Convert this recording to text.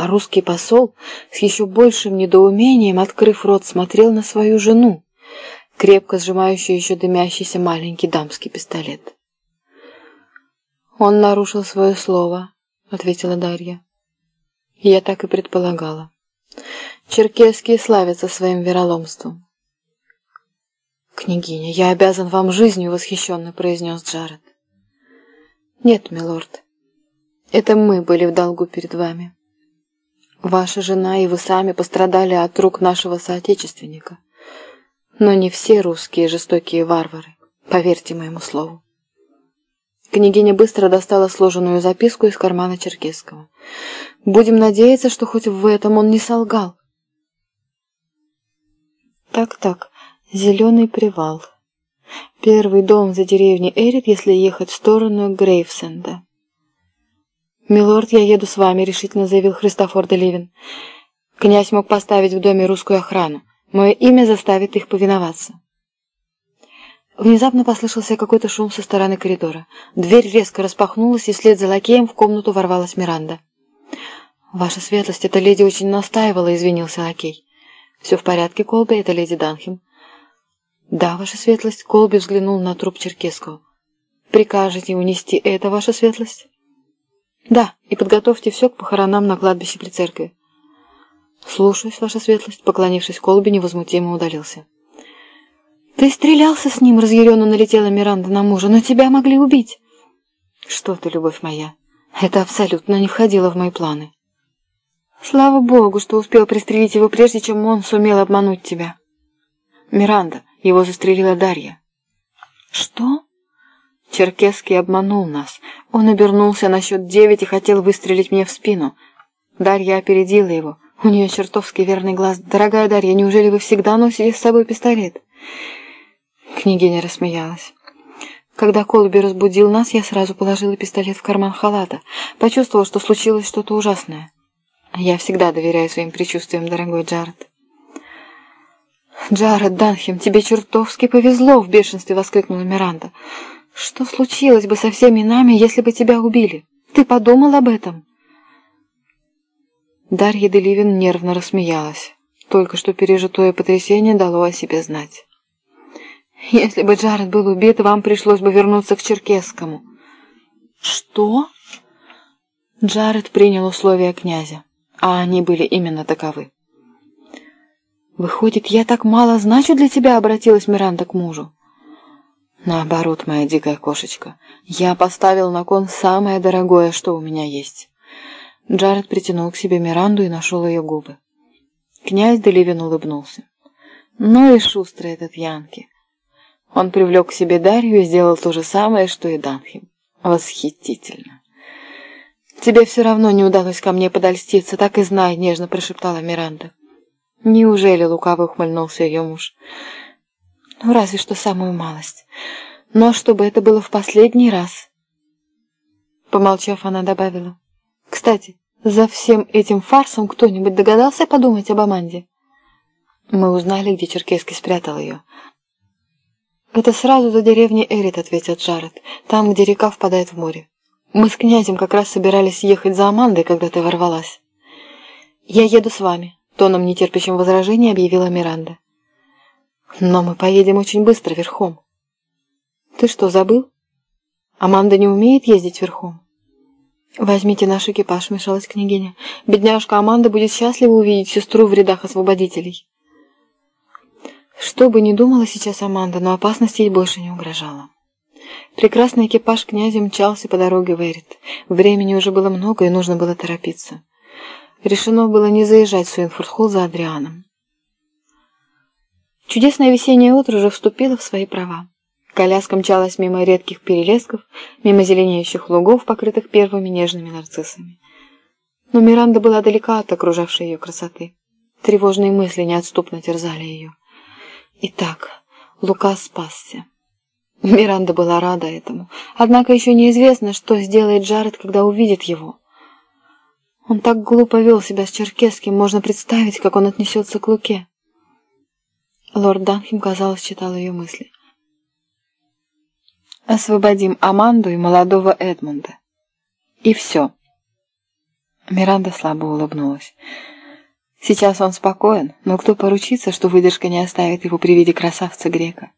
а русский посол с еще большим недоумением, открыв рот, смотрел на свою жену, крепко сжимающую еще дымящийся маленький дамский пистолет. «Он нарушил свое слово», — ответила Дарья. «Я так и предполагала. Черкесские славятся своим вероломством». «Княгиня, я обязан вам жизнью», — восхищенно произнес Джаред. «Нет, милорд, это мы были в долгу перед вами. Ваша жена и вы сами пострадали от рук нашего соотечественника. Но не все русские жестокие варвары, поверьте моему слову». Княгиня быстро достала сложенную записку из кармана Черкесского. «Будем надеяться, что хоть в этом он не солгал». «Так-так, зеленый привал. Первый дом за деревней Эрит, если ехать в сторону Грейвсенда». «Милорд, я еду с вами», — решительно заявил Христофор де Ливен. «Князь мог поставить в доме русскую охрану. Мое имя заставит их повиноваться». Внезапно послышался какой-то шум со стороны коридора. Дверь резко распахнулась, и вслед за лакеем в комнату ворвалась Миранда. «Ваша светлость, эта леди очень настаивала», — извинился лакей. «Все в порядке, Колби, это леди Данхем». «Да, ваша светлость», — Колби взглянул на труп Черкесского. «Прикажете унести это, ваша светлость?» «Да, и подготовьте все к похоронам на кладбище при церкви». «Слушаюсь, ваша светлость», — поклонившись Колби, невозмутимо удалился. «Ты стрелялся с ним!» — разъяренно налетела Миранда на мужа. «Но тебя могли убить!» «Что ты, любовь моя, это абсолютно не входило в мои планы!» «Слава Богу, что успел пристрелить его, прежде чем он сумел обмануть тебя!» «Миранда, его застрелила Дарья!» «Что?» Черкесский обманул нас. Он обернулся на счет девять и хотел выстрелить мне в спину. Дарья опередила его. У нее чертовски верный глаз. «Дорогая Дарья, неужели вы всегда носите с собой пистолет?» Княгиня рассмеялась. Когда Колби разбудил нас, я сразу положила пистолет в карман халата. Почувствовала, что случилось что-то ужасное. Я всегда доверяю своим предчувствиям, дорогой Джаред. «Джаред Данхем, тебе чертовски повезло!» — в бешенстве воскликнула Миранда. «Что случилось бы со всеми нами, если бы тебя убили? Ты подумал об этом?» Дарья Деливин нервно рассмеялась. Только что пережитое потрясение дало о себе знать. Если бы Джаред был убит, вам пришлось бы вернуться к Черкесскому. Что? Джаред принял условия князя, а они были именно таковы. «Выходит, я так мало значу для тебя?» — обратилась Миранда к мужу. «Наоборот, моя дикая кошечка, я поставил на кон самое дорогое, что у меня есть». Джаред притянул к себе Миранду и нашел ее губы. Князь Деливин улыбнулся. «Ну и шустрый этот Янки. Он привлек к себе Дарью и сделал то же самое, что и Данхим. Восхитительно. «Тебе все равно не удалось ко мне подольститься, так и знай», — нежно прошептала Миранда. «Неужели?» — лукаво ухмыльнулся ее муж. «Ну, разве что самую малость. Но чтобы это было в последний раз». Помолчав, она добавила. «Кстати, за всем этим фарсом кто-нибудь догадался подумать об Аманде?» Мы узнали, где Черкесский спрятал ее. «Это сразу за деревней Эрит», — ответил Джаред, «там, где река впадает в море. Мы с князем как раз собирались ехать за Амандой, когда ты ворвалась». «Я еду с вами», — тоном нетерпящим возражения объявила Миранда. «Но мы поедем очень быстро верхом». «Ты что, забыл? Аманда не умеет ездить верхом?» «Возьмите наш экипаж», — вмешалась княгиня. «Бедняжка Аманда будет счастлива увидеть сестру в рядах освободителей». Что бы ни думала сейчас Аманда, но опасности ей больше не угрожала. Прекрасный экипаж князя мчался по дороге в Эрит. Времени уже было много, и нужно было торопиться. Решено было не заезжать в Суинфорд-Холл за Адрианом. Чудесное весеннее утро уже вступило в свои права. Коляска мчалась мимо редких перелесков, мимо зеленеющих лугов, покрытых первыми нежными нарциссами. Но Миранда была далека от окружавшей ее красоты. Тревожные мысли неотступно терзали ее. Итак, Лука спасся. Миранда была рада этому. Однако еще неизвестно, что сделает Джаред, когда увидит его. Он так глупо вел себя с Черкесским, можно представить, как он отнесется к Луке. Лорд Данхем, казалось, читал ее мысли. «Освободим Аманду и молодого Эдмунда. И все». Миранда слабо улыбнулась. Сейчас он спокоен, но кто поручится, что выдержка не оставит его при виде красавца грека?